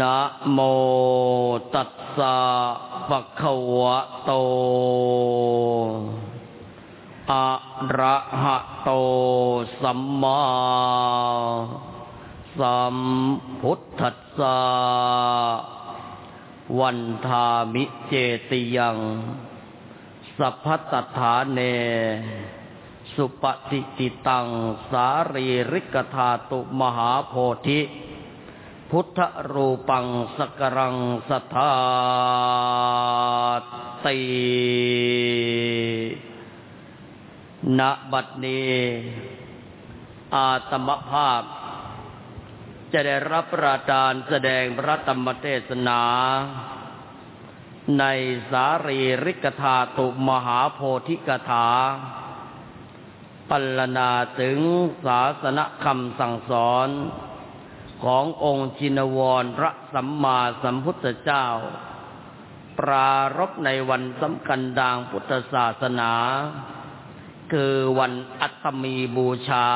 นะโมตัสสะภะคะวะโต อะระหะโต สัมมาสัมพุทธัสสะ วันทามิเจติยัง สัพพตถาเน สุปฏิติตัง สารีริกธาตุมหาโพธิ พุทธรูปังสกรังสทาติณบัดนี้ อาตมภาพ จะได้รับประทานแสดงพระธรรมเทศนา ในสารีริกธาตุมหาโพธิกถา ปัลนาถึงศาสนคำสั่งสอน ขององค์จินวรพระสัมมาสัมพุทธเจ้า ปรารบในวันสำคัญดางพุทธศาสนา คือวันอัตมีบูชา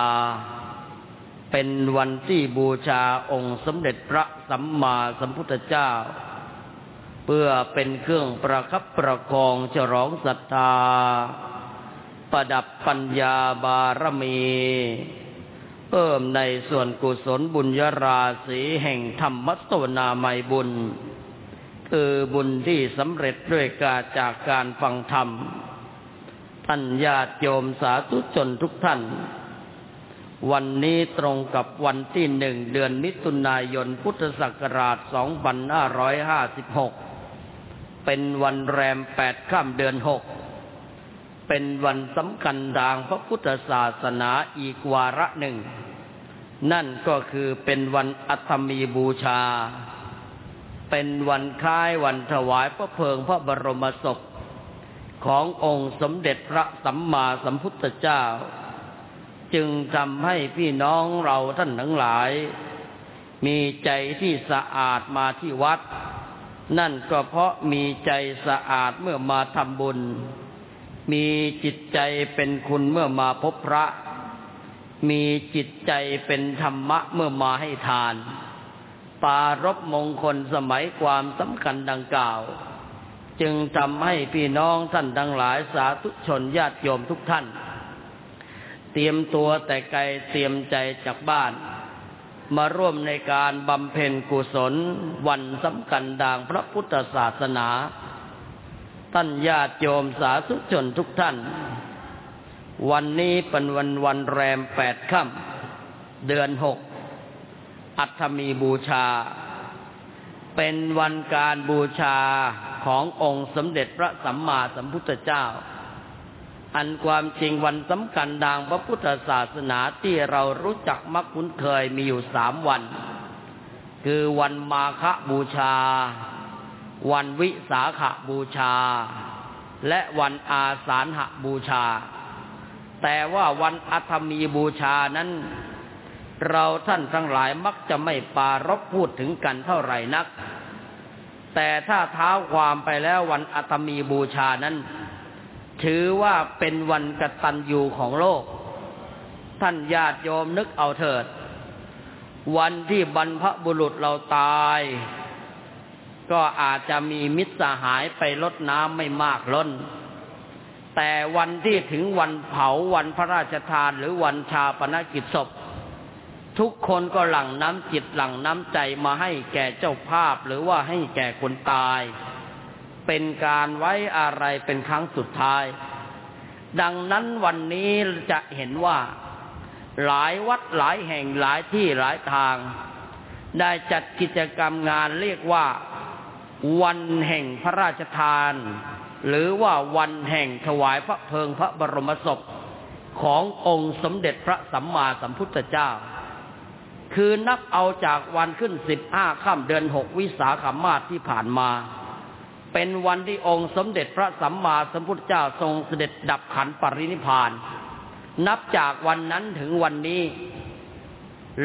เป็นวันที่บูชาองค์สมเด็จพระสัมมาสัมพุทธเจ้า เพื่อเป็นเครื่องประคับประคองฉลองศรัทธา ประดับปัญญาบารมี เพิ่มในส่วนกุศลบุญยราศีแห่งธรรมสวนาไมยบุญ คือบุญที่สำเร็จด้วยกาจากการฟังธรรมท่านญาติโยมสาธุชนทุกท่าน วันนี้ตรงกับวันที่หนึ่งเดือนมิถุนายนพุทธศักราช 2556 เป็นวันแรมแปดข้ามเดือนหก เป็นวันสำคัญทางพระพุทธศาสนาอีกวาระหนึ่ง นั่นก็คือเป็นวันอัตมีบูชา เป็นวันคล้ายวันถวายพระเพลิงพระบรมศพขององค์สมเด็จพระสัมมาสัมพุทธเจ้า จึงทำให้พี่น้องเราท่านทั้งหลาย มีใจที่สะอาดมาที่วัด นั่นก็เพราะมีใจสะอาดเมื่อมาทำบุญ มีจิตใจเป็นคุณเมื่อมาพบพระ มีจิตใจเป็นธรรมะเมื่อมาให้ทาน ปารบมงคลสมัยความสำคัญดังกล่าว จึงทำให้พี่น้องท่านทั้งหลายสาธุชนญาติโยมทุกท่าน เตรียมตัวแต่ไกลเตรียมใจจากบ้าน มาร่วมในการบำเพ็ญกุศลวันสำคัญดังพระพุทธศาสนา ท่านญาติโยมสาธุชนทุกท่าน วันนี้เป็นวันวันแรมแปดค่ำเดือนหก อัฐมีบูชา เป็นวันการบูชาขององค์สมเด็จพระสัมมาสัมพุทธเจ้า อันความจริงวันสำคัญดังพระพุทธศาสนาที่เรารู้จักมักคุ้นเคยมีอยู่สามวัน คือวันมาฆบูชา วันวิสาขบูชา และวันอาสาฬหบูชา แต่ว่าวันอัฐมีบูชานั้น เราท่านทั้งหลายมักจะไม่ปารบพูดถึงกันเท่าไหร่นัก แต่ถ้าเท้าความไปแล้ววันอัตมีบูชานั้น ถือว่าเป็นวันกตัญญูของโลก ท่านญาติโยมนึกเอาเถิด วันที่บรรพบุรุษเราตาย ก็อาจจะมีมิตรสหายไปลดน้ำไม่มากล้น แต่วันที่ถึงวันเผาวันพระราชทานหรือวันชาปนกิจศพ ทุกคนก็หลั่งน้ำจิตหลั่งน้ำใจมาให้แก่เจ้าภาพหรือว่าให้แก่คนตาย เป็นการไว้อะไรเป็นครั้งสุดท้าย ดังนั้นวันนี้จะเห็นว่า หลายวัดหลายแห่งหลายที่หลายทางได้จัดกิจกรรมงานเรียกว่า วันแห่งพระราชทาน หรือว่าวันแห่งถวายพระเพลิงพระบรมศพขององค์สมเด็จพระสัมมาสัมพุทธเจ้า คือนับเอาจากวันขึ้นสิบห้าค่ำเดือนหกวิสาขมาสที่ผ่านมา เป็นวันที่องค์สมเด็จพระสัมมาสัมพุทธเจ้าทรงเสด็จดับขันปรินิพาน นับจากวันนั้นถึงวันนี้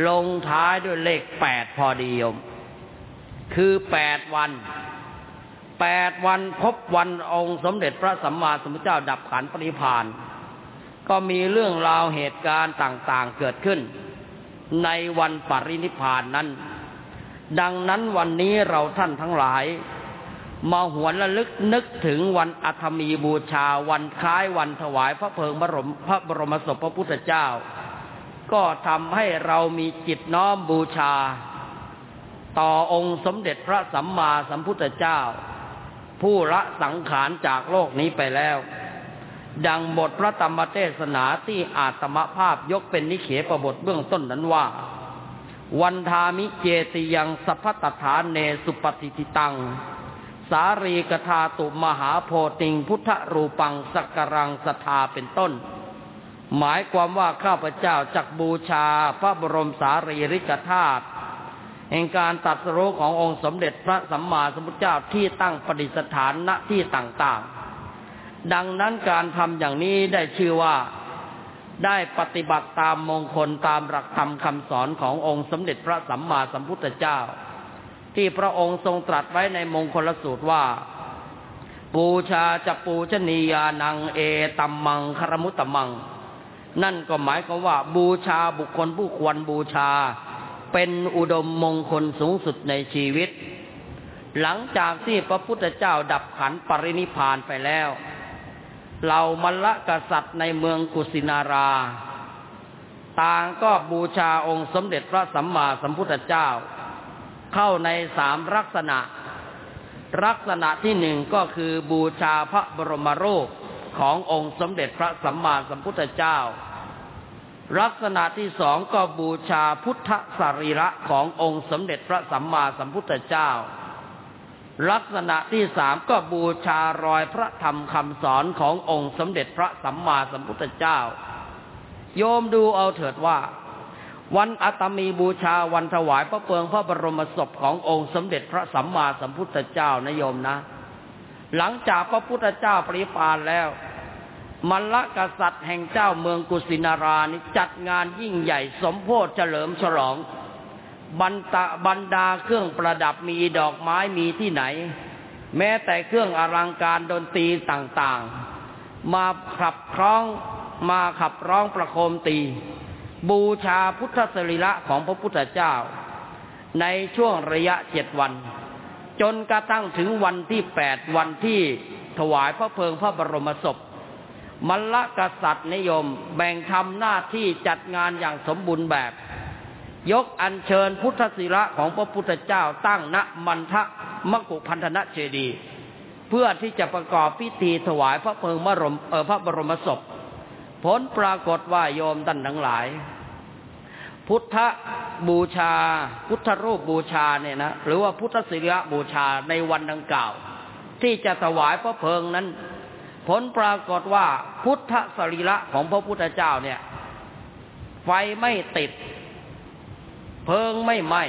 ลงท้ายด้วยเลขแปดพอดีโยม คือแปดวันแปดวันครบวันองค์สมเด็จพระสัมมาสัมพุทธเจ้าดับขันปริพาน ก็มีเรื่องราวเหตุการณ์ต่างๆเกิดขึ้น ในวันปรินิพานนั้น ดังนั้นวันนี้เราท่านทั้งหลาย มาหวนระลึกนึกถึงวันอัฐมีบูชาวันคล้ายวันถวายพระเพลิงบรมพระบรมศพพระพุทธเจ้า ก็ทำให้เรามีจิตน้อมบูชา ต่อองค์สมเด็จพระสัมมาสัมพุทธเจ้า ผู้ละสังขารจากโลกนี้ไปแล้ว ดังบทพระธรรมเทศนาที่อาตมภาพยกเป็นนิเขปบทเบื้องต้นนั้นว่า วันทามิเจติยังสัพพตถานเนสุปฏิติตัง สารีกธาตุมหาโพติงพุทธรูปังสักการังสทาเป็นต้นหมายความว่าข้าพเจ้าจักบูชาพระบรมสารีริกธาตุ แห่งการตัดสรุขององค์สมเด็จพระสัมมาสัมพุทธเจ้าที่ตั้งประดิษฐานณที่ต่างๆ ดังนั้นการทำอย่างนี้ได้ชื่อว่าได้ปฏิบัติตามมงคลตามหลักธรรมคำสอนขององค์สมเด็จพระสัมมาสัมพุทธเจ้า ที่พระองค์ทรงตรัสไว้ในมงคลสูตรว่า ปูชาจะปูชนียานังเอตัมมังคารมุตตมัง นั่นก็หมายความว่าบูชาบุคคลผู้ควรบูชา เป็นอุดมมงคลสูงสุดในชีวิต หลังจากที่พระพุทธเจ้าดับขันปรินิพานไปแล้วเหล่ามลกษัตริย์ในเมืองกุสินารา ต่างก็บูชาองค์สมเด็จพระสัมมาสัมพุทธเจ้า เข้าในสามลักษณะ ลักษณะที่หนึ่งก็คือบูชาพระบรมรูปขององค์สมเด็จพระสัมมาสัมพุทธเจ้า ลักษณะที่สองก็บูชาพุทธสรีระขององค์สมเด็จพระสัมมาสัมพุทธเจ้า ลักษณะที่สามก็บูชารอยพระธรรมคำสอนขององค์สมเด็จพระสัมมาสัมพุทธเจ้า โยมดูเอาเถิดว่า วันอัตมีบูชาวันถวายพระเปืองพระบรมศพขององค์สมเด็จพระสัมมาสัมพุทธเจ้านะโยมนะ หลังจากพระพุทธเจ้าปริพานแล้ว มลกษัตริย์แห่งเจ้าเมืองกุสินารานิจัดงานยิ่งใหญ่สมโพธเฉลิมฉลองบรรตบรรดาเครื่องประดับมีดอกไม้มีที่ไหน แม้แต่เครื่องอลังการดนตรีต่างๆ มาขับคล้องมาขับร้องประโคมตี บูชาพุทธสรีระของพระพุทธเจ้า ในช่วงระยะเจ็ดวัน จนกระทั่งถึงวันที่แปดวันที่ถวายพระเพลิงพระบรมศพ มลลกษัตริย์นิยม แบ่งทำหน้าที่จัดงานอย่างสมบูรณ์แบบ ยกอัญเชิญพุทธศิระของพระพุทธเจ้าตั้งณมันทะมกุพันธนะเจดีเพื่อที่จะประกอบพิธีถวายพระเพลิงพระบรมศพ ผลปรากฏว่าโยมท่านทั้งหลาย พุทธบูชา พุทธรูปบูชาเนี่ยนะหรือว่าพุทธศิริบูชาในวันดังกล่าว ที่จะถวายพระเพลิงนั้น ผลปรากฏว่าพุทธสรีระของพระพุทธเจ้าเนี่ย ไฟไม่ติด เพลิงไม่ไหม้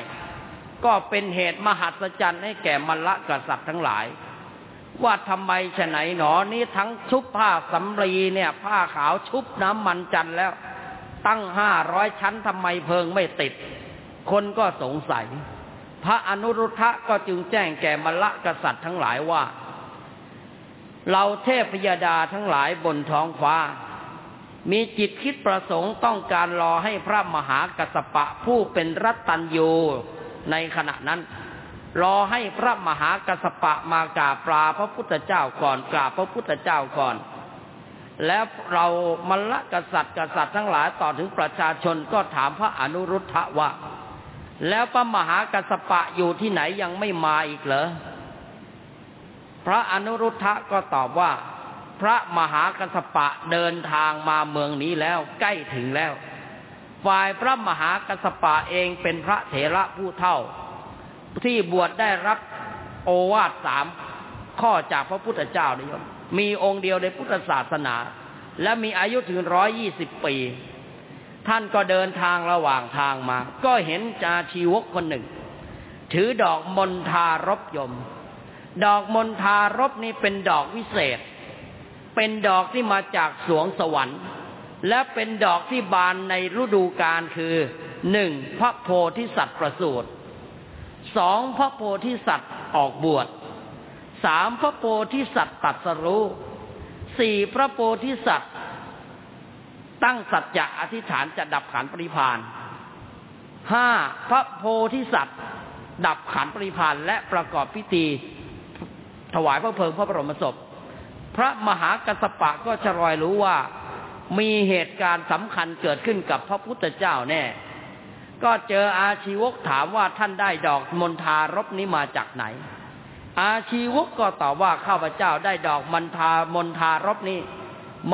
ก็เป็นเหตุมหัศจรรย์ให้แก่มรรคกษัตริย์ทั้งหลาย ว่าทำไมฉไหนหนอนี้ทั้งชุบผ้าสำลีเนี่ย ผ้าขาวชุบน้ำมันจันแล้ว ตั้งห้าร้อยชั้นทำไมเพลิงไม่ติด คนก็สงสัย พระอนุรุทธะก็จึงแจ้งแก่มละกษัตริย์ทั้งหลายว่า เราเทพยดาทั้งหลายบนท้องฟ้า มีจิตคิดประสงค์ต้องการรอให้พระมหากัสปะผู้เป็นรัตตัญญูในขณะนั้น รอให้พระมหากัสปะมากราบปลาพระพุทธเจ้าก่อนกราบพระพุทธเจ้าก่อน แล้วเรามรรกษัตริย์กษัตริย์ทั้งหลายต่อถึงประชาชนก็ถามพระอนุรุทธะว่า แล้วพระมหากัสปะอยู่ที่ไหนยังไม่มาอีกเหรอ พระอนุรุทธะก็ตอบว่า พระมหากัสปะเดินทางมาเมืองนี้แล้วใกล้ถึงแล้ว ฝ่ายพระมหากัสปะเองเป็นพระเถระผู้เท่า ที่บวชได้รับโอวาทสามข้อจากพระพุทธเจ้านิยมมีองค์เดียวในพุทธศาสนา และมีอายุถึงร้อยยี่สิบปี ท่านก็เดินทางระหว่างทางมา ก็เห็นจาชีวกคนหนึ่ง ถือดอกมณฑารบยม ดอกมณฑารบนี้เป็นดอกวิเศษ เป็นดอกที่มาจากสวงสวรรค์ และเป็นดอกที่บานในฤดูกาลคือหนึ่งพระโพธิสัตว์ประสูติสองพระโพธิสัตว์ออกบวชสามพระโพธิสัตว์ตัดสรู้สี่พระโพธิสัตว์ ตั้งสัจจะอธิษฐานจะดับขันปริพานห้าพระโพธิสัตว์ ดับขันปริพานและประกอบพิธี ถวายพระเพลิงพระบรมศพ พระมหากัสปะก็จะรอยรู้ว่ามีเหตุการณ์สำคัญเกิดขึ้นกับพระพุทธเจ้าแน่ ก็เจออาชีวกถามว่าท่านได้ดอกมณฑารบนี้มาจากไหน อาชีวกก็ตอบว่าข้าพเจ้าได้ดอกมณฑามณฑารบนี้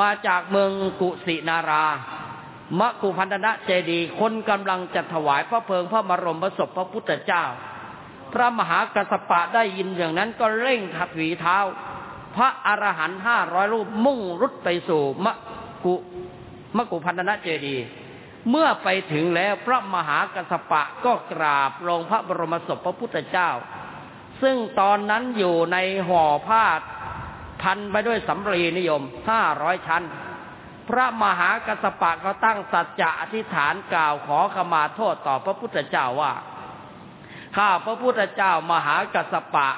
มาจากเมืองกุสินารามกุพันธนะเจดี คนกำลังจะถวายพระเพลิงพระมรมพระศพพระพุทธเจ้า พระมหากัสปะได้ยินอย่างนั้นก็เร่งขัดหวีเท้า พระอรหันต์ห้าร้อยรูปมุ่งรุดไปสู่มะกุมะกุพันธนะเจดี เมื่อไปถึงแล้วพระมหากัสปะก็กราบลงพระบรมศพพระพุทธเจ้า ซึ่งตอนนั้นอยู่ในห่อผ้าพันไปด้วยสำรีนิยมห้าร้อยชั้น พระมหากัสปะก็ตั้งสัจจะอธิษฐานกล่าวขอขมาโทษต่อพระพุทธเจ้าว่า ข้าพระพุทธเจ้ามหากัสปะ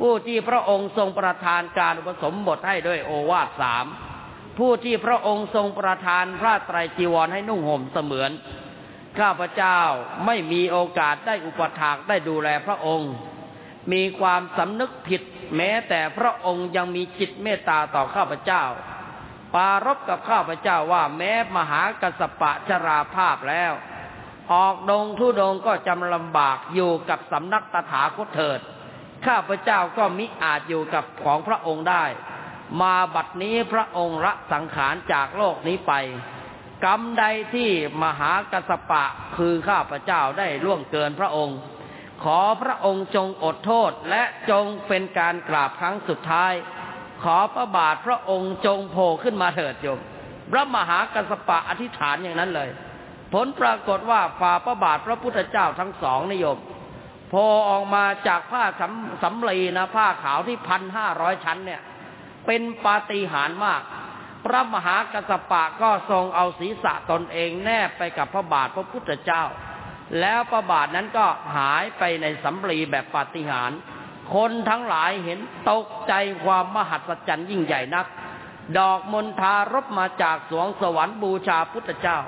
ผู้ที่พระองค์ทรงประทานการอุปสมบทให้ด้วยโอวาทสามผู้ที่พระองค์ทรงประทานพระไตรจีวรให้นุ่งห่มเสมือน ข้าพเจ้าไม่มีโอกาสได้อุปถากได้ดูแลพระองค์ มีความสำนึกผิดแม้แต่พระองค์ยังมีจิตเมตตาต่อข้าพเจ้า ปารบกับข้าพเจ้าว่าแม้มหากัสปะชราภาพแล้ว ออกดงทุดงก็จำลำบากอยู่กับสำนักตถาคตเถิด ข้าพเจ้าก็มิอาจอยู่กับของพระองค์ได้ มาบัดนี้พระองค์ละสังขารจากโลกนี้ไปกรรมใดที่มหากัสปะคือข้าพเจ้าได้ล่วงเกินพระองค์ ขอพระองค์จงอดโทษและจงเป็นการกราบครั้งสุดท้าย ขอพระบาทพระองค์จงโผล่ขึ้นมาเถิดโยมพระมหากัสปะอธิษฐานอย่างนั้นเลย ผลปรากฏว่าฝ่าพระบาทพระพุทธเจ้าทั้งสองนิยมโผล่ออกมาจากผ้าสำสำลีนะผ้าขาวที่พันห้าร้อยชั้นเนี่ย เป็นปาฏิหาริย์มาก พระมหากัสปะก็ทรงเอาศีรษะตนเองแนบไปกับพระบาทพระพุทธเจ้า แล้วพระบาทนั้นก็หายไปในสำลีแบบปาฏิหาริย์คนทั้งหลายเห็นตกใจความมหัศจรรย์ยิ่งใหญ่นัก ดอกมณฑารบมาจากสวงสวรรค์บูชาพุทธเจ้า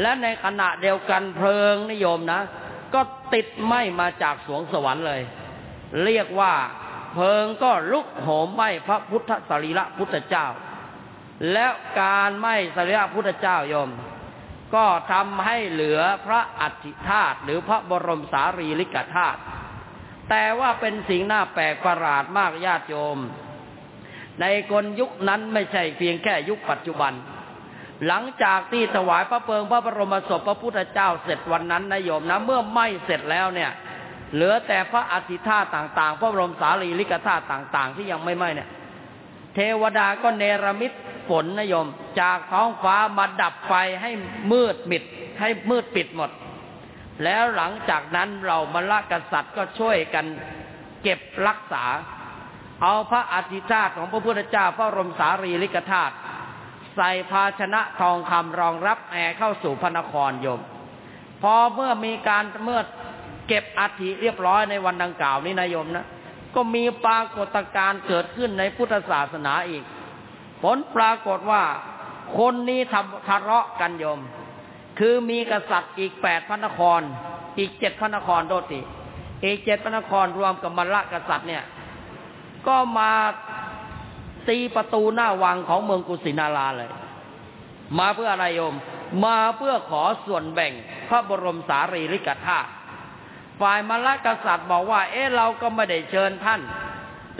และในขณะเดียวกันเพลิงนิยมนะ ก็ติดไหม้มาจากสวงสวรรค์เลย เรียกว่าเพลิงก็ลุกโหมไหม้พระพุทธสรีระพุทธเจ้า แล้วการไหม้สรีระพุทธเจ้าโยม ก็ทำให้เหลือพระอัฐิธาตุหรือพระบรมสารีริกธาตุแต่ว่าเป็นสิ่งน่าแปลกประหลาดมากญาติโยม ในคนยุคนั้นไม่ใช่เพียงแค่ยุคปัจจุบัน หลังจากที่ถวายพระเพลิงพระบรมศพพระพุทธเจ้าเสร็จวันนั้นนะโยมนะ เมื่อไหม้เสร็จแล้วเนี่ย เหลือแต่พระอธิธาต่าง ๆ พระบรมสารีริกธาตุต่าง ๆ ที่ยังไม่ไหม้เนี่ย เทวดาก็เนรมิตฝนนะโยม จากท้องฟ้ามาดับไฟให้มืดมิด ให้มืดปิดหมด แล้วหลังจากนั้นเรามรกษัตริย์ก็ช่วยกันเก็บรักษา เอาพระอธิธาตของพระพุทธเจ้าพระบรมสารีริกธาตุ ใส่ภาชนะทองคำรองรับแอร์เข้าสู่พระนครโยม พอเมื่อมีการเมื่อเก็บอัฐิเรียบร้อยในวันดังกล่าวนี้นายโยมนะ ก็มีปรากฏการณ์เกิดขึ้นในพุทธศาสนาอีก ผลปรากฏว่าคนนี้ทำทะเลาะกันโยม คือมีกษัตริย์อีกแปดพระนคร อีกเจ็ดพระนครโดติ อีกเจ็ดพระนครรวมกับมรรกษัตริย์เนี่ย ก็มา ตีประตูหน้าวังของเมืองกุสินาราเลย มาเพื่ออะไรโยม มาเพื่อขอส่วนแบ่งพระบรมสารีริกธาตุฝ่ายมรรกษัตริย์บอกว่า เอ๊ะเราก็ไม่ได้เชิญท่าน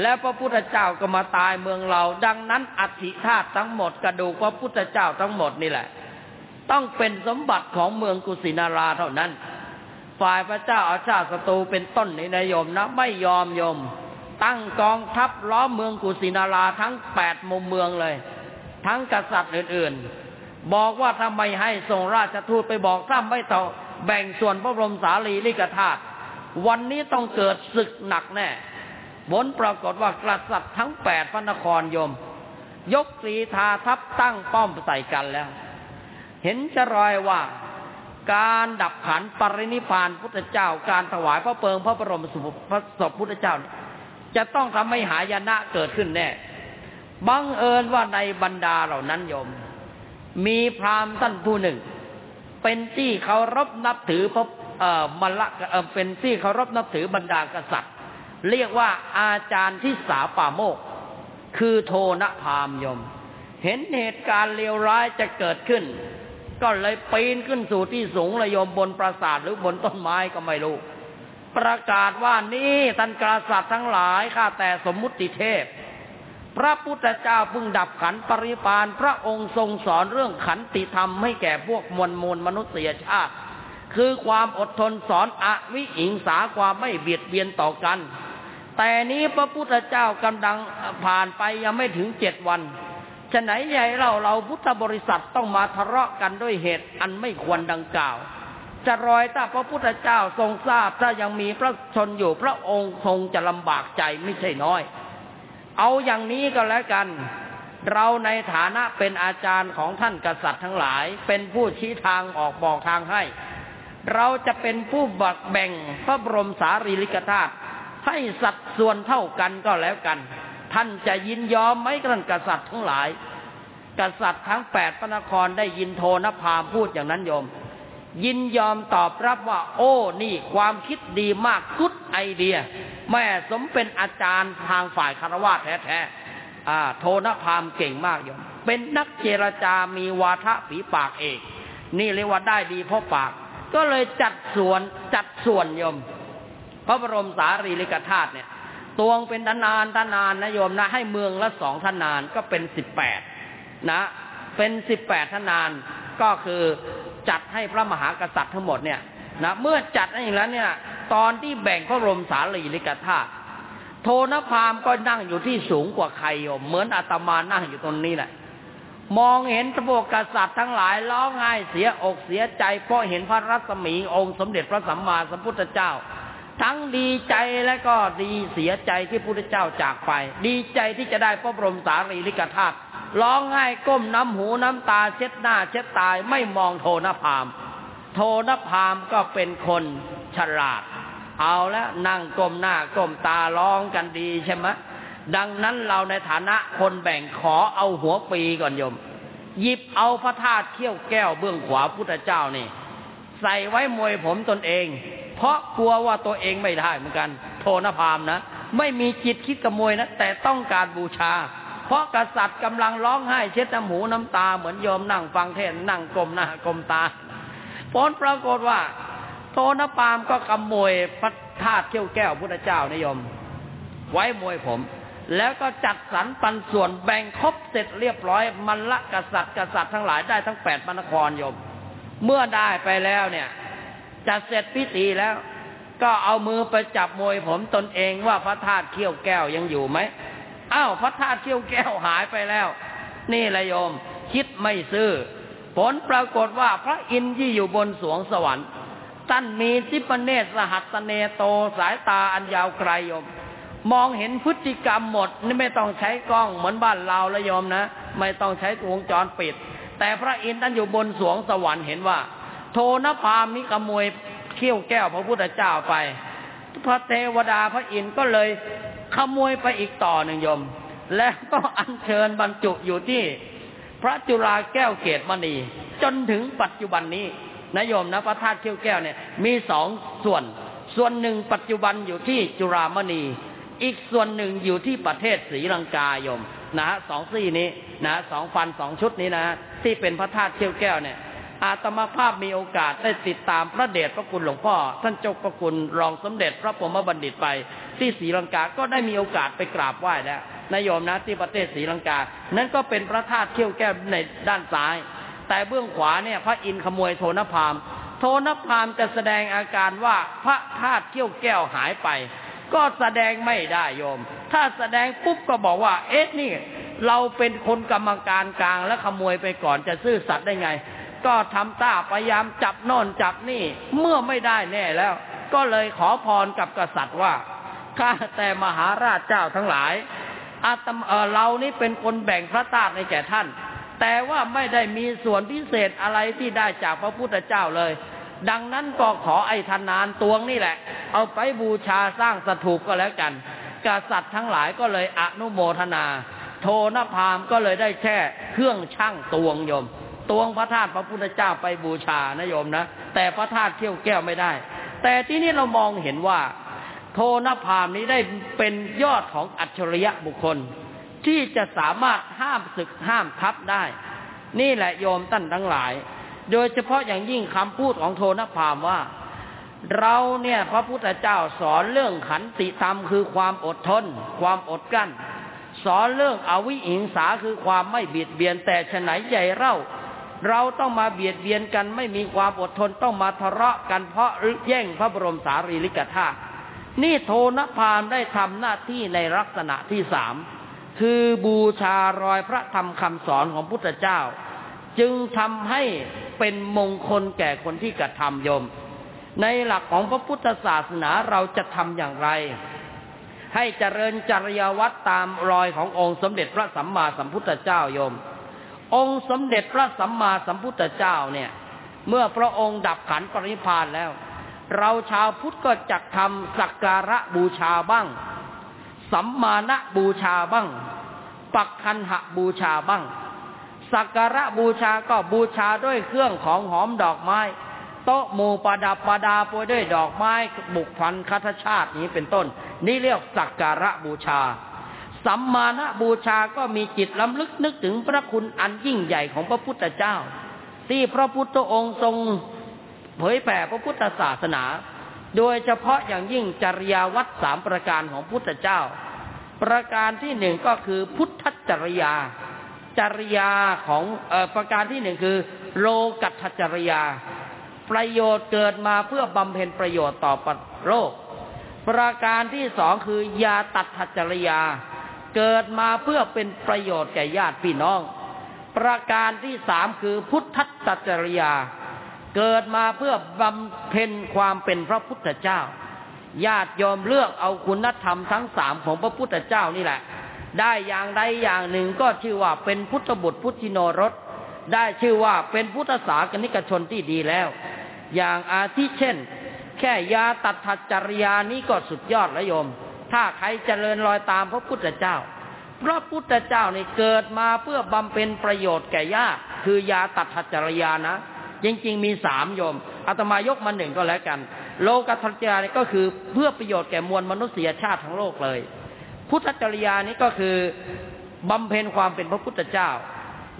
แล้วพระพุทธเจ้าก็มาตายเมืองเรา ดังนั้นอธิธาตุทั้งหมดกระดูกพระพุทธเจ้าทั้งหมดนี่แหละ ต้องเป็นสมบัติของเมืองกุสินาราเท่านั้น ฝ่ายพระเจ้าอาชาติศัตรูเป็นต้นในนายมนะไม่ยอมยม ตั้งกองทัพล้อมเมืองกุสินาราทั้งแปดมุมเมืองเลย ทั้งกษัตริย์อื่นๆ บอกว่าทำไมให้ส่งราชทูตไปบอกซ้ำไม่ต่อแบ่งส่วนพระบรมสารีริกธาตุวันนี้ต้องเกิดศึกหนักแน่บนปรากฏว่ากษัตริย์ทั้งแปดพระนครยม ยกสีทาทัพตั้งป้อมใส่กันแล้ว เห็นจะรอยว่าการดับขันปรินิพานพุทธเจ้าการถวายพระเปิงพระบรมสุพระศพพุทธเจ้า จะต้องทำให้หายนะเกิดขึ้นแน่บังเอิญว่าในบรรดาเหล่านั้นโยม มีพราหมณ์ท่านผู้หนึ่ง เป็นที่เคารพนับถือพระเอ่อมละเอ่อเป็นที่เคารพนับถือบรรดากษัตริย์ เรียกว่าอาจารย์ที่สาป่าโมก คือโทนพามยม เห็นเหตุการณ์เลวร้ายจะเกิดขึ้น ก็เลยปีนขึ้นสู่ที่สูงระยมบนปราสาทหรือบนต้นไม้ก็ไม่รู้ ประกาศว่านี่ท่านกษัตริย์ทั้งหลายข้าแต่สมมุติเทพ พระพุทธเจ้าพิ่งดับขันปริปานพระองค์ทรงสอนเรื่องขันติธรรมให้แก่พวกมวลมวลมนุษยชาติ คือความอดทนสอนอวิอิงสาความไม่เบียดเบียนต่อกัน แต่นี้พระพุทธเจ้ากำลังผ่านไปยังไม่ถึงเจ็ดวันฉะไหนใหญ่เราเราพุทธบริษัทต้องมาทะเลาะกันด้วยเหตุอันไม่ควรดังกล่าว จะรอยถ้าพระพุทธเจ้าทรงทราบถ้ายังมีพระชนอยู่พระองค์ทรงจะลำบากใจไม่ใช่น้อย เอาอย่างนี้ก็แล้วกัน เราในฐานะเป็นอาจารย์ของท่านกษัตริย์ทั้งหลาย เป็นผู้ชี้ทางออกบอกทางให้ เราจะเป็นผู้บักแบ่งพระบรมสารีริกธาตุให้สัดส่วนเท่ากันก็แล้วกัน ท่านจะยินยอมไหมท่านกษัตริย์ทั้งหลาย กษัตริย์ทั้งแปดพระนครได้ยินโทนพามพูดอย่างนั้นโยม ยินยอมตอบรับว่า โอ้นี่ความคิดดีมากกุดไอเดีย แม่สมเป็นอาจารย์ทางฝ่ายคารวะแท้ๆอ่าโทนพามเก่งมากโยมเป็นนักเจรจามีวาทะฝีปากเอก นี่เรียกว่าได้ดีเพราะปาก ก็เลยจัดส่วนจัดส่วนโยม พระบรมสารีริกธาตุเนี่ยตวงเป็นทนานทนานนะโยมนะให้เมืองละสองทนานก็เป็นสิบแปดนะ เป็นสิบแปดทนานก็คือ จัดให้พระมหากษัตริย์ทั้งหมดเนี่ยนะเมื่อจัดให้อย่างนั้นเนี่ยตอนที่แบ่งพระบรมสารีริกธาตุโทนพามก็นั่งอยู่ที่สูงกว่าใครโยมเหมือนอาตมานั่งอยู่ตรงนี้แหละมองเห็นพวกกษัตริย์ทั้งหลายร้องไห้เสียอกเสียใจเพราะเห็นพระรัศมีองค์สมเด็จพระสัมมาสัมพุทธเจ้า ทั้งดีใจและก็ดีเสียใจที่พระพุทธเจ้าจากไป ดีใจที่จะได้พระบรมสารีริกธาตุ ร้องไห้ก้มน้ำหูน้ำตาเช็ดหน้า เช็ดตายไม่มองโทนพามโทนพามก็เป็นคนฉลาด เอาแล้วนั่งก้มหน้าก้มตาร้องกันดีใช่ไหมดังนั้นเราในฐานะคนแบ่งขอเอาหัวปีก่อนโยม หยิบเอาพระธาตุเขี้ยวแก้วเบื้องขวาพุทธเจ้านี่ ใส่ไว้มวยผมตนเอง เพราะกลัวว่าตัวเองไม่ได้เหมือนกัน โทนพามนะ ไม่มีจิตคิดขโมยนะ แต่ต้องการบูชา เพราะกษัตริย์กำลังร้องไห้เช็ดน้ำหูน้ำตาเหมือนโยมนั่งฟังเทศน์นั่งกลมหน้ากลมตาผลปรากฏว่า โทนพามก็ขโมยพระธาตุเขี้ยวแก้วพุทธเจ้านิยม ไว้มวยผม แล้วก็จัดสรรปันส่วนแบ่งครบเสร็จเรียบร้อยมันละกษัตริย์กษัตริย์ทั้งหลายได้ทั้งแปดมนครโยม เมื่อได้ไปแล้วเนี่ยจัดเสร็จพิธีแล้ว ก็เอามือไปจับมวยผมตนเองว่าพระธาตุเขี้ยวแก้วยังอยู่ไหม อ้าวพระธาตุเขี้ยวแก้วหายไปแล้ว นี่ละโยม คิดไม่ซื่อ ผลปรากฏว่าพระอินทร์ที่อยู่บนสวงสวรรค์ท่านมีทิพเนตรสหัสเนโตสายตาอันยาวไกลโยม มองเห็นพฤติกรรมหมด นี่ไม่ต้องใช้กล้องเหมือนบ้านเราละโยมนะ ไม่ต้องใช้วงจรปิด แต่พระอินทร์ท่านอยู่บนสวงสวรรค์เห็นว่า โทนพามนี่ขโมยเขี้ยวแก้วพระพุทธเจ้าไปพระเทวดาพระอินทร์ก็เลย ขโมยไปอีกต่อหนึ่งโยม และก็อัญเชิญบรรจุอยู่ที่ พระจุฬาแก้วเกตมณี จนถึงปัจจุบันนี้นะโยมนะพระธาตุเขี้ยวแก้วเนี่ยมีสองส่วน ส่วนหนึ่งปัจจุบันอยู่ที่จุฬามณี อีกส่วนหนึ่งอยู่ที่ประเทศศรีลังกาโยมนะฮะสองซี่นี้นะสองฟันสองชุดนี้นะที่เป็นพระธาตุเขี้ยวแก้วเนี่ย อาตมาภาพมีโอกาสได้ติดตามพระเดชพระคุณหลวงพ่อ ท่านเจ้าพระคุณรองสมเด็จพระพรหมบัณฑิตไป ที่ศรีลังกาก็ได้มีโอกาสไปกราบไหว้แล้วนายโยมนะที่ประเทศศรีลังกา นั่นก็เป็นพระธาตุเขี้ยวแก้วในด้านซ้าย แต่เบื้องขวาเนี่ยพระอินขโมยโทนพาม โทนพามจะแสดงอาการว่าพระธาตุเขี้ยวแก้วหายไป ก็แสดงไม่ได้โยม ถ้าแสดงปุ๊บก็บอกว่า เอ๊ะนี่เราเป็นคนกรรมการกลางแล้วขโมยไปก่อนจะซื่อสัตย์ได้ไง ก็ทำตาพยายามจับโน่นจับนี่ เมื่อไม่ได้แน่แล้ว ก็เลยขอพรกับกษัตริย์ว่าข้าแต่มหาราชเจ้าทั้งหลายอาตมเออเรานี่เป็นคนแบ่งพระตาในแก่ท่าน แต่ว่าไม่ได้มีส่วนพิเศษอะไรที่ได้จากพระพุทธเจ้าเลย ดังนั้นก็ขอไอ้ธนานตวงนี่แหละ เอาไปบูชาสร้างสถูปก็แล้วกัน กษัตริย์ทั้งหลายก็เลยอนุโมทนา โทนพามก็เลยได้แค่เครื่องช่างตวงโยม ตวงพระธาตุพระพุทธเจ้าไปบูชานะโยมนะ แต่พระธาตุเที่ยวแก้วไม่ได้ แต่ที่นี้เรามองเห็นว่า โทนพามนี้ได้เป็นยอดของอัจฉริยะบุคคล ที่จะสามารถห้ามศึกห้ามทับได้ นี่แหละโยมท่านทั้งหลาย โดยเฉพาะอย่างยิ่งคำพูดของโทนพามว่า เราเนี่ยพระพุทธเจ้าสอนเรื่องขันติธรรมคือความอดทน ความอดกั้นสอนเรื่องอวิหิงสาคือความไม่เบียดเบียนแต่ฉไหนใหญ่เล่า เราต้องมาเบียดเบียนกันไม่มีความอดทนต้องมาทะเลาะกันเพราะแย่งพระบรมสารีริกธาตุนี่โทนพามได้ทำหน้าที่ในลักษณะที่สามคือบูชารอยพระธรรมคำสอนของพุทธเจ้า จึงทำให้เป็นมงคลแก่คนที่กระทำโยม ในหลักของพระพุทธศาสนาเราจะทำอย่างไร ให้เจริญจริยวัตรตามรอยขององค์สมเด็จพระสัมมาสัมพุทธเจ้าโยม องค์สมเด็จพระสัมมาสัมพุทธเจ้าเนี่ย เมื่อพระองค์ดับขันปรินิพานแล้ว เราชาวพุทธก็จักทำสักการะบูชาบ้าง สัมมาณบูชาบ้าง ปักคันหบูชาบ้าง สักการะบูชาก็บูชาด้วยเครื่องของหอมดอกไม้ โต๊ะหมู่ประดับประดาไปด้วยดอกไม้บุกพันคัทชาตินี้เป็นต้น นี่เรียกสักการะบูชา สัมมาณบูชาก็มีจิตล้ำลึกนึกถึงพระคุณอันยิ่งใหญ่ของพระพุทธเจ้า ที่พระพุทธองค์ทรงเผยแผ่พระพุทธศาสนา โดยเฉพาะอย่างยิ่งจริยาวัดสามประการของพุทธเจ้า ประการที่หนึ่งก็คือพุทธจริยา จริยาของออประการที่หนึ่งคือ โลกัตจริยา ประโยชน์เกิดมาเพื่อบำเพ็ญประโยชน์ต่อปโลก ประการที่สองคือยาตัดจริยา เกิดมาเพื่อเป็นประโยชน์แก่ญาติพี่น้อง ประการที่สามคือพุทธตัจริยา เกิดมาเพื่อบำเพ็ญความเป็นพระพุทธเจ้า ญาติยอมเลือกเอาคุณธรรมทั้งสามของพระพุทธเจ้านี่แหละ ได้อย่างใดอย่างหนึ่งก็ชื่อว่าเป็นพุทธบุตรพุทธิโนรสได้ชื่อว่าเป็นพุทธศาสนิกชนที่ดีแล้ว อย่างอาทิเช่น แค่ยาตัดถัจริยานี้ก็สุดยอดแล้วโยม ถ้าใครเจริญรอยตามพระพุทธเจ้า พระพุทธเจ้านี่เกิดมาเพื่อบำเพ็ญประโยชน์แก่ญาติคือยาตัดถัจรยานะ จริง ๆ มีสามโยมอาตมายกมาหนึ่งก็แล้วกัน โลกัตถัดจรยานี่ก็คือเพื่อประโยชน์แก่มวลมนุษยชาติทั้งโลกเลย พุทธจริยานี้ก็คือบำเพ็ญความเป็นพระพุทธเจ้า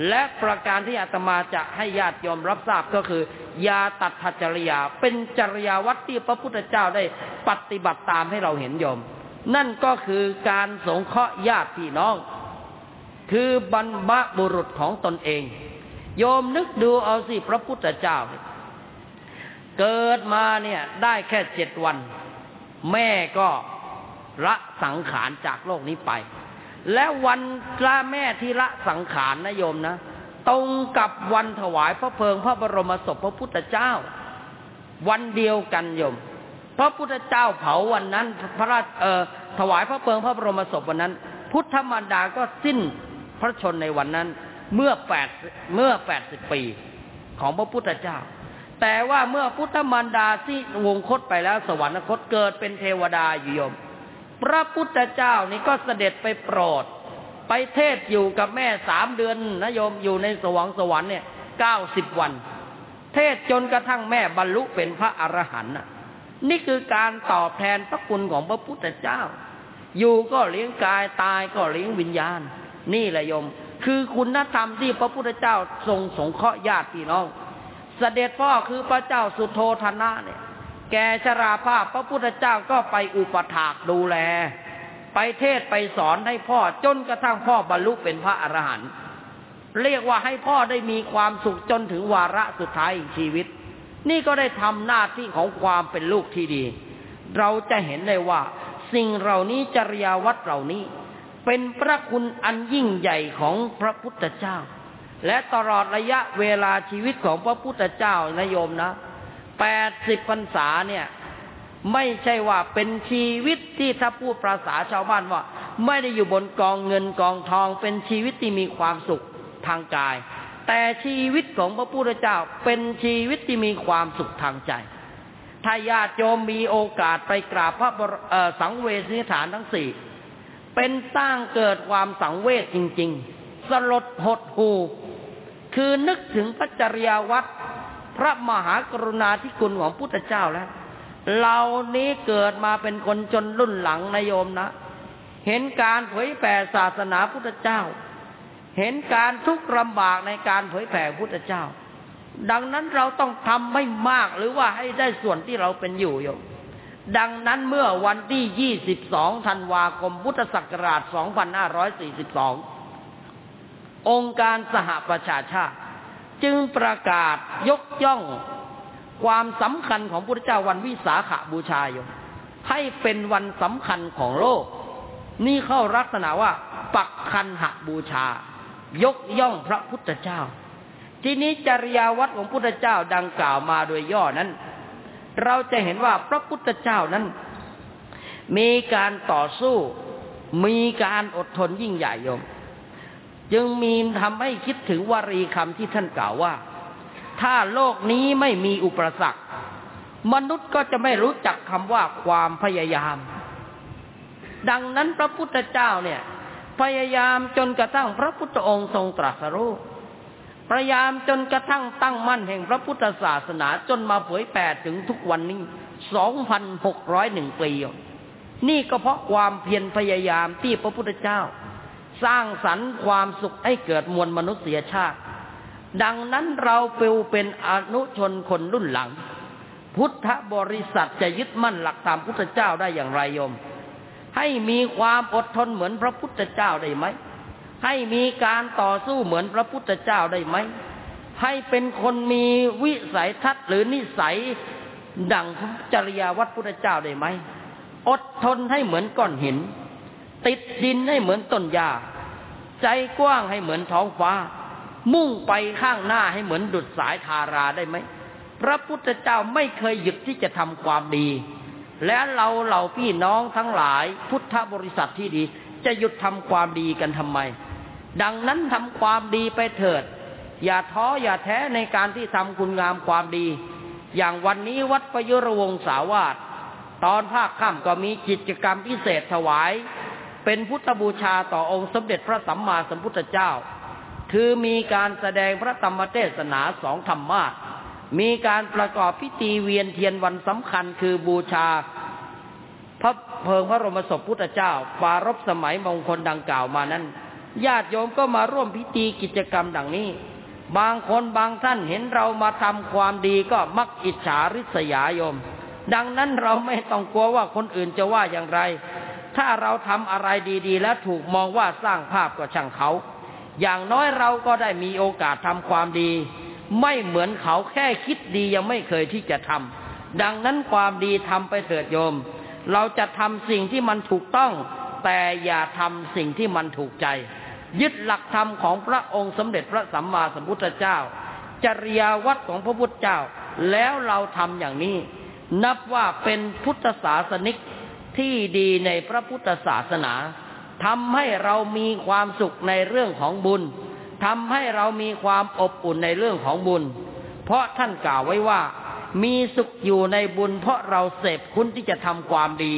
และประการที่อาตมาจะให้ญาติโยมรับทราบก็คือยาตัดทัจริยา เป็นจริยาวัดที่พระพุทธเจ้าได้ปฏิบัติตามให้เราเห็นโยม นั่นก็คือการสงเคราะห์ญาติพี่น้อง คือบรรพบุรุษของตนเอง โยมนึกดูเอาสิพระพุทธเจ้า เกิดมาเนี่ยได้แค่เจ็ดวัน แม่ก็ละสังขารจากโลกนี้ไป และวันละแม่ที่ละสังขารนะโยมนะ ตรงกับวันถวายพระเพลิงพระบรมศพพระพุทธเจ้า วันเดียวกันโยม พระพุทธเจ้าเผาวันนั้น พระราชเอ่อถวายพระเพลิงพระบรมศพวันนั้น พุทธมารดาก็สิ้นพระชนในวันนั้น เมื่อแปดเมื่อแปดสิบปีของพระพุทธเจ้า แต่ว่าเมื่อพุทธมารดาที่วงคตไปแล้วสวรรคตเกิดเป็นเทวดาอยู่โยม พระพุทธเจ้านี่ก็เสด็จไปโปรด ไปเทศอยู่กับแม่สามเดือนนะโยมอยู่ในสวรรค์สวรรค์เนี่ยเก้าสิบวัน เทศจนกระทั่งแม่บรรลุเป็นพระอรหันต์ นี่คือการตอบแทนพระคุณของพระพุทธเจ้า อยู่ก็เลี้ยงกายตายก็เลี้ยงวิญญาณ นี่แหละโยม คือคุณธรรมที่พระพุทธเจ้าทรงสงเคราะห์ญาติพี่น้อง เสด็จพ่อคือพระเจ้าสุโธธนะเนี่ย แกชราภาพพระพุทธเจ้าก็ไปอุปถากดูแล ไปเทศไปสอนให้พ่อจนกระทั่งพ่อบรรลุเป็นพระอรหันต์เรียกว่าให้พ่อได้มีความสุขจนถึงวาระสุดท้ายของชีวิต นี่ก็ได้ทำหน้าที่ของความเป็นลูกที่ดี เราจะเห็นเลยว่า สิ่งเหล่านี้จริยาวัดเหล่านี้ เป็นพระคุณอันยิ่งใหญ่ของพระพุทธเจ้า และตลอดระยะเวลาชีวิตของพระพุทธเจ้านโยมนะแปดสิบพรรษาเนี่ยไม่ใช่ว่าเป็นชีวิตที่ถ้าพูดภาษาชาวบ้านว่า ไม่ได้อยู่บนกองเงินกองทองเป็นชีวิตที่มีความสุขทางกาย แต่ชีวิตของพระพุทธเจ้าเป็นชีวิตที่มีความสุขทางใจ ถ้าญาติโยมมีโอกาสไปกราบพระสังเวชนิฐานทั้งสี่ เป็นสร้างเกิดความสังเวชจริง ๆ สลดหดหู คือนึกถึงพระจริยวัตรพระมหากรุณาธิคุณของพุทธเจ้าแล้ว เรานี้เกิดมาเป็นคนจนรุ่นหลังนโยมนะ เห็นการเผยแผ่ศาสนาพุทธเจ้า เห็นการทุกข์ลำบากในการเผยแผ่พุทธเจ้า ดังนั้นเราต้องทำไม่มากหรือว่าให้ได้ส่วนที่เราเป็นอยู่โยมดังนั้นเมื่อวันที่ 22 ธันวาคม พุทธศักราช 2542 องค์การสหประชาชาติ จึงประกาศยกย่องความสำคัญของพุทธเจ้าวันวิสาขาบูชาโยมให้เป็นวันสำคัญของโลก นี่เข้าลักษณะว่า ปักคันหบูชา ยกย่องพระพุทธเจ้า ทีนี้จริยาวัดของพุทธเจ้าดังกล่าวมาโดยย่อนั้น เราจะเห็นว่าพระพุทธเจ้านั้น มีการต่อสู้ มีการอดทนยิ่งใหญ่โยม จึงมีทำให้คิดถึงวรีคำที่ท่านกล่าวว่า ถ้าโลกนี้ไม่มีอุปสรรคมนุษย์ก็จะไม่รู้จักคำว่าความพยายาม ดังนั้นพระพุทธเจ้าเนี่ย พยายามจนกระทั่งพระพุทธองค์ทรงตรัสรู้พยายามจนกระทั่งตั้งมั่นแห่งพระพุทธศาสนาจนมาเผยแผ่ถึงทุกวันนี้สองพันหกร้อยหนึ่งปีนี่ก็เพราะความเพียรพยายามที่พระพุทธเจ้า สร้างสรรค์ความสุขให้เกิดมวลมนุษยชาติ ดังนั้นเราเปลวเป็นอนุชนคนรุ่นหลัง พุทธบริษัทจะยึดมั่นหลักธรรมพุทธเจ้าได้อย่างไรโยม ให้มีความอดทนเหมือนพระพุทธเจ้าได้ไหม ให้มีการต่อสู้เหมือนพระพุทธเจ้าได้ไหม ให้เป็นคนมีวิสัยทัศน์หรือนิสัยดังจริยาวัดพุทธเจ้าได้ไหม อดทนให้เหมือนก้อนหิน ติดดินให้เหมือนต้นหญ้า ใจกว้างให้เหมือนท้องฟ้า มุ่งไปข้างหน้าให้เหมือนดุดสายทาราได้ไหม พระพุทธเจ้าไม่เคยหยุดที่จะทำความดี และเราเหล่าพี่น้องทั้งหลายพุทธบริษัทที่ดี จะหยุดทำความดีกันทำไม ดังนั้นทำความดีไปเถิด อย่าท้ออย่าแท้ในการที่ทำคุณงามความดี อย่างวันนี้วัดประยุรวงศาวาสตอนภาคค่ำก็มีกิจกรรมพิเศษถวาย เป็นพุทธบูชาต่อองค์สมเด็จพระสัมมาสัมพุทธเจ้า คือมีการแสดงพระธรรมเทศนาสองธรรมา มีการประกอบพิธีเวียนเทียนวันสำคัญคือบูชา พระเพลิงพระรมศพพุทธเจ้า ปารบสมัยมงคลดังกล่าวมานั้น ญาติโยมก็มาร่วมพิธีกิจกรรมดังนี้ บางคนบางท่านเห็นเรามาทำความดีก็มักอิจฉาริษยาโยม ดังนั้นเราไม่ต้องกลัวว่าคนอื่นจะว่าอย่างไร ถ้าเราทำอะไรดีๆ และถูกมองว่าสร้างภาพก็ช่างเขา อย่างน้อยเราก็ได้มีโอกาสทำความดี ไม่เหมือนเขาแค่คิดดียังไม่เคยที่จะทำดังนั้นความดีทำไปเถิดโยม เราจะทำสิ่งที่มันถูกต้อง แต่อย่าทำสิ่งที่มันถูกใจ ยึดหลักธรรมของพระองค์สมเด็จพระสัมมาสัมพุทธเจ้า จริยาวัดของพระพุทธเจ้า แล้วเราทำอย่างนี้ นับว่าเป็นพุทธศาสนิกที่ดีในพระพุทธศาสนาทำให้เรามีความสุขในเรื่องของบุญ ทำให้เรามีความอบอุ่นในเรื่องของบุญ เพราะท่านกล่าวไว้ว่า มีสุขอยู่ในบุญ เพราะเราเสพคุณที่จะทำความดี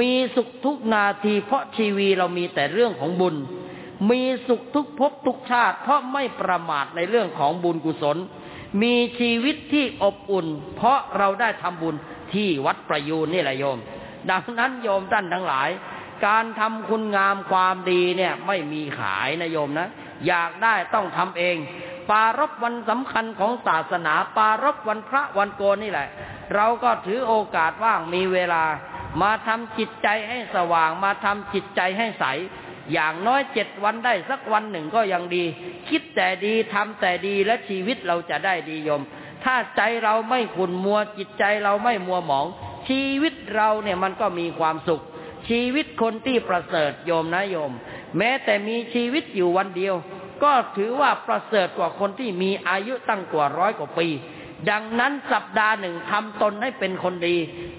มีสุขทุกนาทีเพราะชีวีเรามีแต่เรื่องของบุญ มีสุขทุกภพทุกชาติ เพราะไม่ประมาทในเรื่องของบุญกุศล มีชีวิตที่อบอุ่น เพราะเราได้ทำบุญที่วัดประยูนนี่แหละโยม ดังนั้นโยมท่านทั้งหลาย การทำคุณงามความดีเนี่ยไม่มีขายนะโยมนะ อยากได้ต้องทำเอง ปารบวันสำคัญของศาสนา ปารบวันพระวันโกนนี่แหละ เราก็ถือโอกาสว่างมีเวลา มาทำจิตใจให้สว่าง มาทำจิตใจให้ใส อย่างน้อยเจ็ดวันได้สักวันหนึ่งก็ยังดี คิดแต่ดีทำแต่ดีและชีวิตเราจะได้ดียม ถ้าใจเราไม่ขุนมัวจิตใจเราไม่มัวหมอง ชีวิตเราเนี่ยมันก็มีความสุขชีวิตคนที่ประเสริฐโยมนะโยม แม้แต่มีชีวิตอยู่วันเดียว ก็ถือว่าประเสริฐกว่าคนที่มีอายุตั้งกว่าร้อยกว่าปี ดังนั้นสัปดาห์หนึ่งทำตนให้เป็นคนดี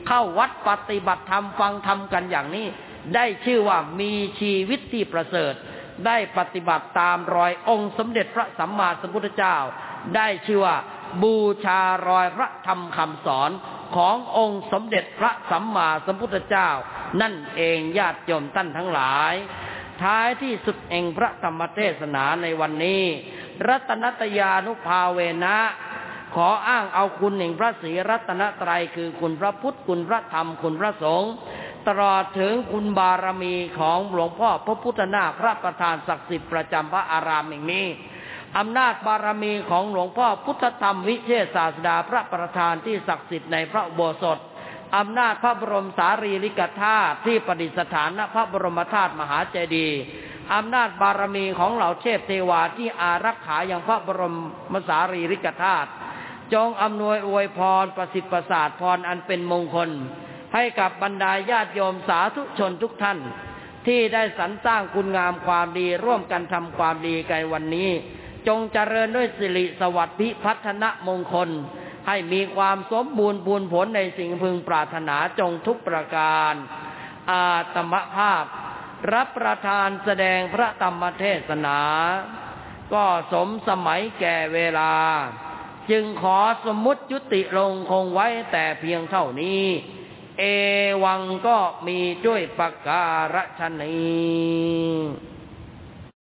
เข้าวัดปฏิบัติธรรมฟังธรรมกันอย่างนี้ ได้ชื่อว่ามีชีวิตที่ประเสริฐ ได้ปฏิบัติตามรอยองค์สมเด็จพระสัมมาสัมพุทธเจ้า ได้ชื่อว่าบูชารอยพระธรรมคำสอนขององค์สมเด็จพระสัมมาสัมพุทธเจ้า นั่นเองญาติโยมท่านทั้งหลาย ท้ายที่สุดเองพระธรรมเทศนาในวันนี้ รัตนตยานุภาเวนะ ขออ้างเอาคุณแห่งพระศรีรัตนตรัยคือคุณพระพุทธคุณพระธรรมคุณพระสงฆ์ตลอดถึงคุณบารมีของหลวงพ่อพระพุทธนาพระประธานศักดิ์สิทธิ์ประจำพระอารามแห่งนี้อำนาจบารมีของหลวงพ่อพุทธธรรมวิเชษศาสดาพระประธานที่ศักดิ์สิทธิ์ในพระโบสถ อำนาจพระบรมสารีริกธาตุที่ประดิษฐานณพระบรมธาตุมหาเจดีย์อำนาจบารมีของเหล่าเทพเทวาที่อารักขาอย่างพระบรมสารีริกธาตุจงอำนวยอวยพรประสิทธิ์ประสาทพรอันเป็นมงคล ให้กับบรรดาญาติโยมสาธุชนทุกท่าน ที่ได้สรรสร้างคุณงามความดีร่วมกันทำความดีกันวันนี้ จงเจริญด้วยสิริสวัสดิ์พิพัฒนมงคล ให้มีความสมบูรณ์บูรผลในสิ่งพึงปรารถนาจงทุกประการ อาตมภาพ รับประทานแสดงพระธรรมเทศนา ก็สมสมัยแก่เวลา จึงขอสมมุติยุติลงคงไว้แต่เพียงเท่านี้ เอวังก็มีด้วยประการฉนี้